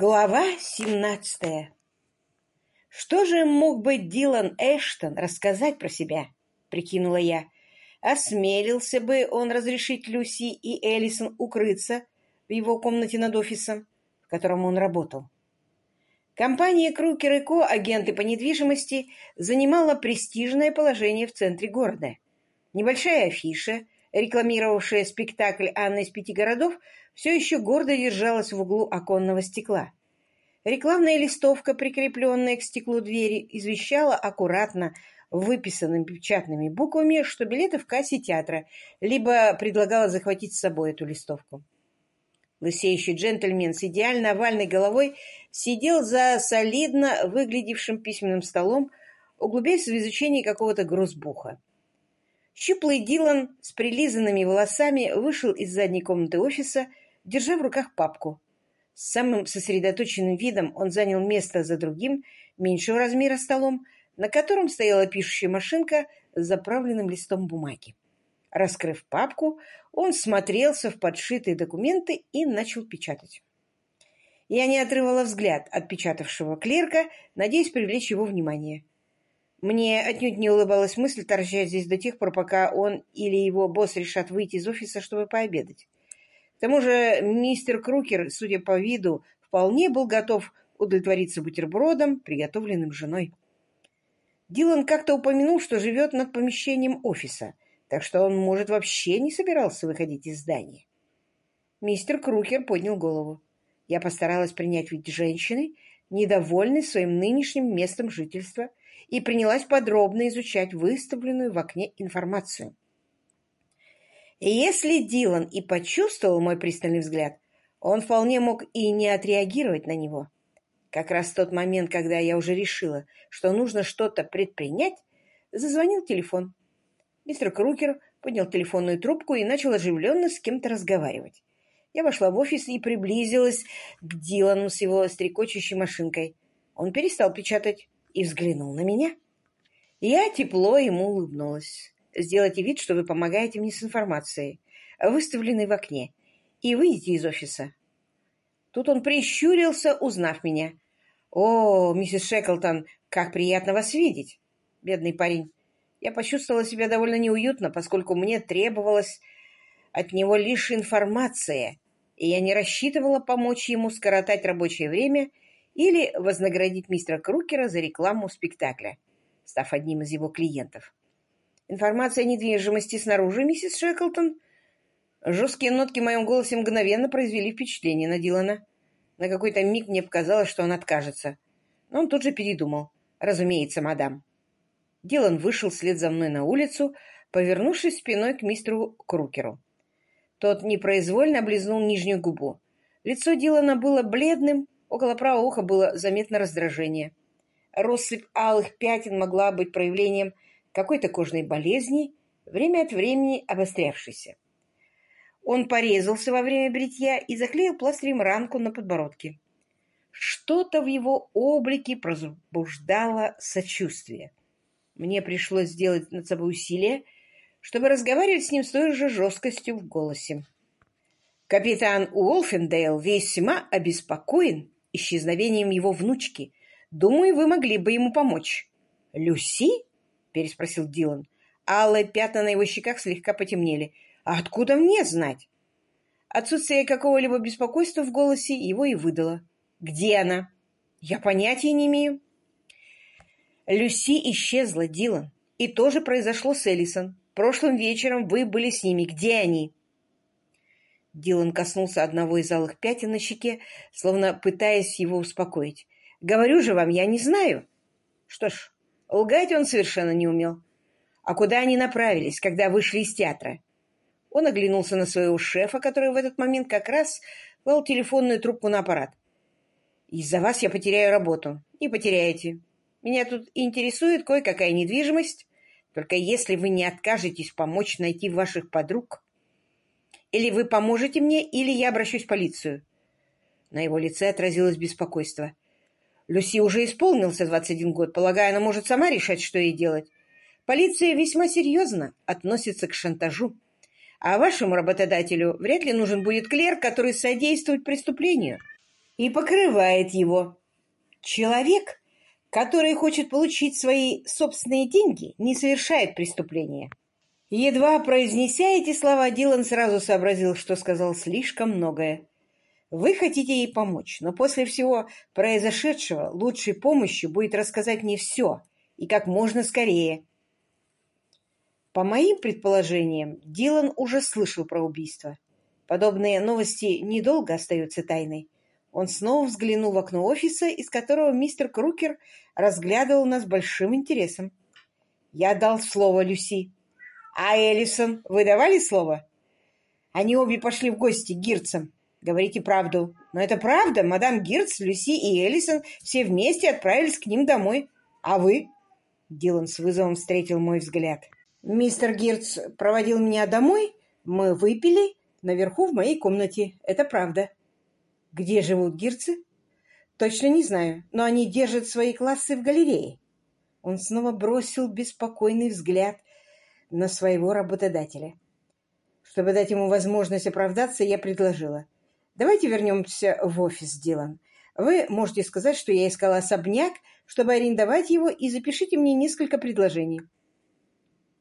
Глава семнадцатая. Что же мог бы Дилан Эштон рассказать про себя, прикинула я. Осмелился бы он разрешить Люси и Эллисон укрыться в его комнате над офисом, в котором он работал. Компания Крукер и Ко, агенты по недвижимости, занимала престижное положение в центре города. Небольшая афиша, рекламировавшая спектакль «Анна из пяти городов», все еще гордо держалась в углу оконного стекла. Рекламная листовка, прикрепленная к стеклу двери, извещала аккуратно выписанными печатными буквами, что билеты в кассе театра, либо предлагала захватить с собой эту листовку. Лысеющий джентльмен с идеально овальной головой сидел за солидно выглядевшим письменным столом, углубяясь в изучение какого-то грузбуха. Щуплый Дилан с прилизанными волосами вышел из задней комнаты офиса держа в руках папку. С самым сосредоточенным видом он занял место за другим, меньшего размера столом, на котором стояла пишущая машинка с заправленным листом бумаги. Раскрыв папку, он смотрелся в подшитые документы и начал печатать. Я не отрывала взгляд от печатавшего клерка, надеясь привлечь его внимание. Мне отнюдь не улыбалась мысль торчать здесь до тех пор, пока он или его босс решат выйти из офиса, чтобы пообедать. К тому же мистер Крукер, судя по виду, вполне был готов удовлетвориться бутербродом, приготовленным женой. Дилан как-то упомянул, что живет над помещением офиса, так что он, может, вообще не собирался выходить из здания. Мистер Крукер поднял голову. Я постаралась принять вид женщины, недовольной своим нынешним местом жительства, и принялась подробно изучать выставленную в окне информацию. Если Дилан и почувствовал мой пристальный взгляд, он вполне мог и не отреагировать на него. Как раз в тот момент, когда я уже решила, что нужно что-то предпринять, зазвонил телефон. Мистер Крукер поднял телефонную трубку и начал оживленно с кем-то разговаривать. Я вошла в офис и приблизилась к Дилану с его стрекочущей машинкой. Он перестал печатать и взглянул на меня. Я тепло ему улыбнулась. Сделайте вид, что вы помогаете мне с информацией, выставленной в окне, и выйдите из офиса. Тут он прищурился, узнав меня. «О, миссис Шеклтон, как приятно вас видеть!» Бедный парень. Я почувствовала себя довольно неуютно, поскольку мне требовалась от него лишь информация, и я не рассчитывала помочь ему скоротать рабочее время или вознаградить мистера Крукера за рекламу спектакля, став одним из его клиентов. Информация о недвижимости снаружи, миссис Шеклтон?» Жесткие нотки в моем голосе мгновенно произвели впечатление на Дилана. На какой-то миг мне показалось, что он откажется. Но он тут же передумал. «Разумеется, мадам». Дилан вышел вслед за мной на улицу, повернувшись спиной к мистеру Крукеру. Тот непроизвольно облизнул нижнюю губу. Лицо Дилана было бледным, около правого уха было заметно раздражение. Россыпь алых пятен могла быть проявлением какой-то кожной болезни, время от времени обострявшейся. Он порезался во время бритья и заклеил пластырем ранку на подбородке. Что-то в его облике пробуждало сочувствие. Мне пришлось сделать над собой усилие, чтобы разговаривать с ним с той же жесткостью в голосе. Капитан Уолфендейл весьма обеспокоен исчезновением его внучки. Думаю, вы могли бы ему помочь. Люси? — переспросил Дилан. Алые пятна на его щеках слегка потемнели. «А откуда мне знать?» Отсутствие какого-либо беспокойства в голосе его и выдало. «Где она?» «Я понятия не имею». «Люси исчезла, Дилан. И тоже произошло с Эллисон. Прошлым вечером вы были с ними. Где они?» Дилан коснулся одного из алых пятен на щеке, словно пытаясь его успокоить. «Говорю же вам, я не знаю». «Что ж, Лгать он совершенно не умел. А куда они направились, когда вышли из театра? Он оглянулся на своего шефа, который в этот момент как раз клал телефонную трубку на аппарат. «Из-за вас я потеряю работу. Не потеряете. Меня тут интересует кое-какая недвижимость. Только если вы не откажетесь помочь найти ваших подруг, или вы поможете мне, или я обращусь в полицию». На его лице отразилось беспокойство. Люси уже исполнился 21 год. Полагаю, она может сама решать, что ей делать. Полиция весьма серьезно относится к шантажу. А вашему работодателю вряд ли нужен будет клерк, который содействует преступлению. и покрывает его. Человек, который хочет получить свои собственные деньги, не совершает преступления. Едва произнеся эти слова, Дилан сразу сообразил, что сказал слишком многое. Вы хотите ей помочь, но после всего произошедшего лучшей помощью будет рассказать мне все и как можно скорее. По моим предположениям, Дилан уже слышал про убийство. Подобные новости недолго остаются тайной. Он снова взглянул в окно офиса, из которого мистер Крукер разглядывал нас большим интересом. Я дал слово Люси. А Эллисон, вы давали слово? Они обе пошли в гости к Гирцам. Говорите правду. Но это правда. Мадам Гирц, Люси и Эллисон все вместе отправились к ним домой. А вы? Дилан с вызовом встретил мой взгляд. Мистер Гирц проводил меня домой. Мы выпили наверху в моей комнате. Это правда. Где живут гирцы? Точно не знаю, но они держат свои классы в галерее. Он снова бросил беспокойный взгляд на своего работодателя. Чтобы дать ему возможность оправдаться, я предложила. Давайте вернемся в офис, Дилан. Вы можете сказать, что я искала особняк, чтобы арендовать его, и запишите мне несколько предложений.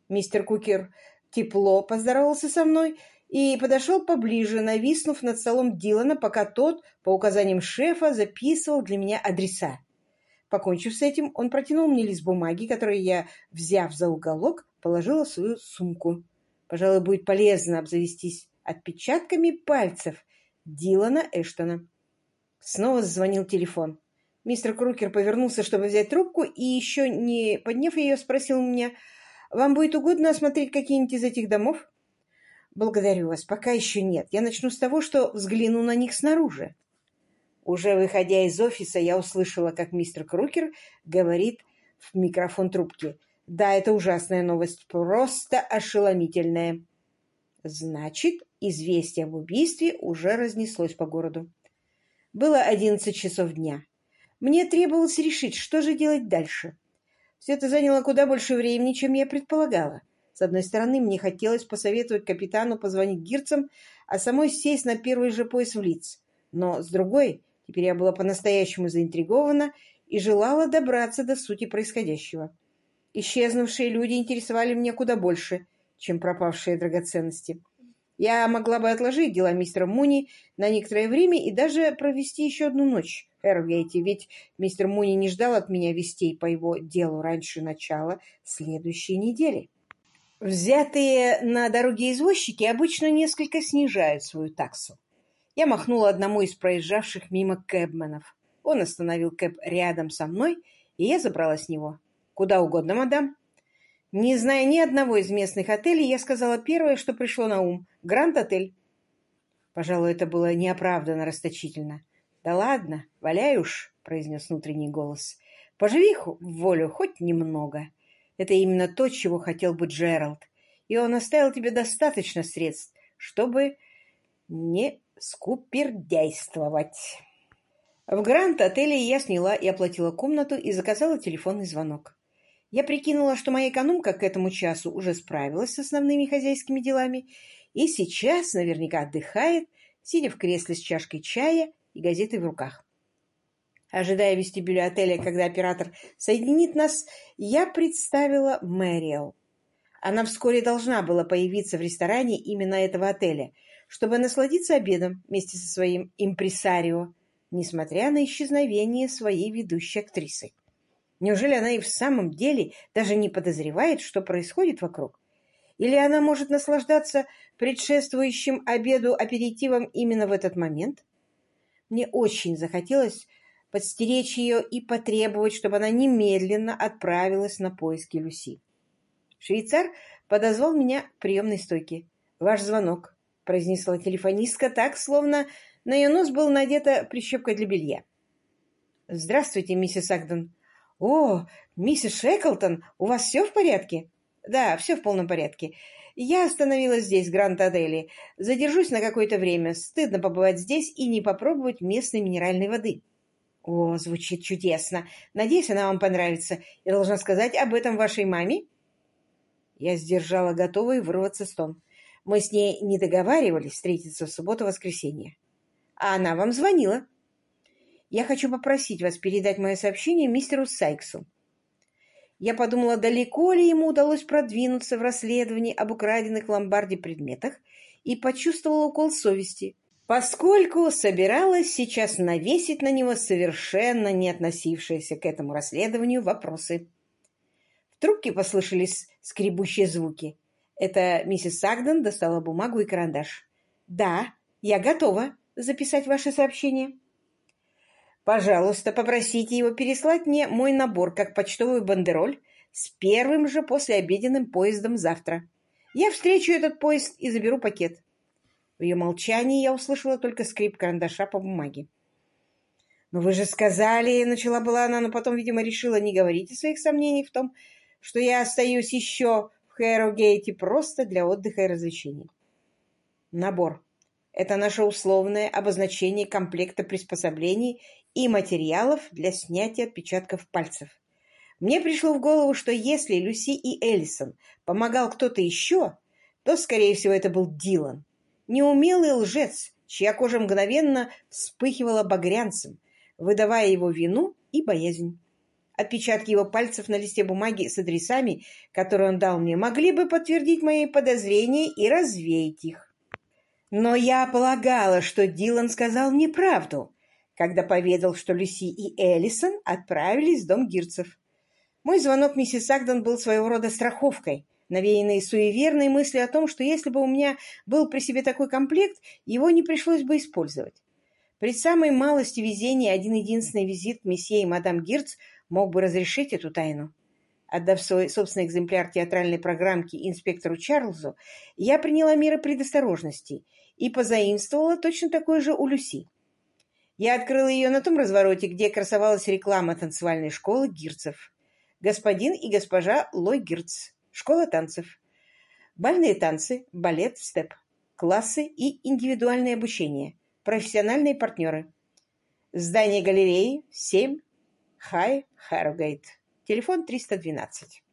Мистер Кукер тепло поздоровался со мной и подошел поближе, нависнув над столом Дилана, пока тот, по указаниям шефа, записывал для меня адреса. Покончив с этим, он протянул мне лист бумаги, который я, взяв за уголок, положила в свою сумку. Пожалуй, будет полезно обзавестись отпечатками пальцев Дилана Эштона. Снова зазвонил телефон. Мистер Крукер повернулся, чтобы взять трубку, и еще не подняв ее, спросил меня, «Вам будет угодно осмотреть какие-нибудь из этих домов?» Благодарю вас. Пока еще нет. Я начну с того, что взгляну на них снаружи. Уже выходя из офиса, я услышала, как мистер Крукер говорит в микрофон трубки. Да, это ужасная новость, просто ошеломительная. Значит, известие об убийстве уже разнеслось по городу. Было одиннадцать часов дня. Мне требовалось решить, что же делать дальше. Все это заняло куда больше времени, чем я предполагала. С одной стороны, мне хотелось посоветовать капитану позвонить гирцам, а самой сесть на первый же пояс в лиц. Но, с другой, теперь я была по-настоящему заинтригована и желала добраться до сути происходящего. Исчезнувшие люди интересовали меня куда больше, чем пропавшие драгоценности. Я могла бы отложить дела мистера Муни на некоторое время и даже провести еще одну ночь в Эрвгейте, ведь мистер Муни не ждал от меня вестей по его делу раньше начала следующей недели. Взятые на дороге извозчики обычно несколько снижают свою таксу. Я махнула одному из проезжавших мимо кэбменов. Он остановил кэб рядом со мной, и я забрала с него. «Куда угодно, мадам». Не зная ни одного из местных отелей, я сказала первое, что пришло на ум — Гранд-отель. Пожалуй, это было неоправданно расточительно. «Да ладно, валяй уж», — произнес внутренний голос. «Поживи в волю хоть немного». Это именно то, чего хотел бы Джеральд. И он оставил тебе достаточно средств, чтобы не скупердяйствовать. В Гранд-отеле я сняла и оплатила комнату и заказала телефонный звонок. Я прикинула, что моя экономка к этому часу уже справилась с основными хозяйскими делами и сейчас наверняка отдыхает, сидя в кресле с чашкой чая и газетой в руках. Ожидая в вестибюле отеля, когда оператор соединит нас, я представила Мэриэл. Она вскоре должна была появиться в ресторане именно этого отеля, чтобы насладиться обедом вместе со своим импресарио, несмотря на исчезновение своей ведущей актрисы. Неужели она и в самом деле даже не подозревает, что происходит вокруг? Или она может наслаждаться предшествующим обеду аперитивом именно в этот момент? Мне очень захотелось подстеречь ее и потребовать, чтобы она немедленно отправилась на поиски Люси. Швейцар подозвал меня к приемной стойке. «Ваш звонок», — произнесла телефонистка так, словно на ее нос был надета прищепка для белья. «Здравствуйте, миссис Агден». «О, миссис Шеклтон, у вас все в порядке?» «Да, все в полном порядке. Я остановилась здесь, в Гранд-Аделе. Задержусь на какое-то время. Стыдно побывать здесь и не попробовать местной минеральной воды». О, звучит чудесно. Надеюсь, она вам понравится. Я должна сказать об этом вашей маме? Я сдержала готовый вырваться стон. Мы с ней не договаривались встретиться в субботу-воскресенье. А она вам звонила. Я хочу попросить вас передать мое сообщение мистеру Сайксу. Я подумала, далеко ли ему удалось продвинуться в расследовании об украденных в ломбарде предметах, и почувствовала укол совести, поскольку собиралась сейчас навесить на него совершенно не относившиеся к этому расследованию вопросы. В трубке послышались скребущие звуки. Это миссис Сагден достала бумагу и карандаш. «Да, я готова записать ваше сообщение». Пожалуйста, попросите его переслать мне мой набор как почтовую бандероль с первым же послеобеденным поездом завтра. Я встречу этот поезд и заберу пакет. В ее молчании я услышала только скрип карандаша по бумаге. «Но вы же сказали...» — начала была она, но потом, видимо, решила не говорить о своих сомнениях в том, что я остаюсь еще Хэрогейте просто для отдыха и развлечений. Набор. Это наше условное обозначение комплекта приспособлений и материалов для снятия отпечатков пальцев. Мне пришло в голову, что если Люси и Эллисон помогал кто-то еще, то, скорее всего, это был Дилан. Неумелый лжец, чья кожа мгновенно вспыхивала багрянцем, выдавая его вину и боязнь. Отпечатки его пальцев на листе бумаги с адресами, которые он дал мне, могли бы подтвердить мои подозрения и развеять их. Но я полагала, что Дилан сказал мне правду, когда поведал, что Люси и Эллисон отправились в дом Гирцев. Мой звонок миссис Агден был своего рода страховкой, навеянной суеверной мыслью о том, что если бы у меня был при себе такой комплект, его не пришлось бы использовать. При самой малости везения один-единственный визит месье и мадам Гирц мог бы разрешить эту тайну. Отдав свой собственный экземпляр театральной программки инспектору Чарльзу, я приняла меры предосторожности и позаимствовала точно такой же у Люси. Я открыла ее на том развороте, где красовалась реклама танцевальной школы Гирцев. Господин и госпожа Лой Гирц. Школа танцев. Бальные танцы, балет, степ. Классы и индивидуальное обучение. Профессиональные партнеры. Здание галереи 7 Хай Харрогейт. Телефон 312.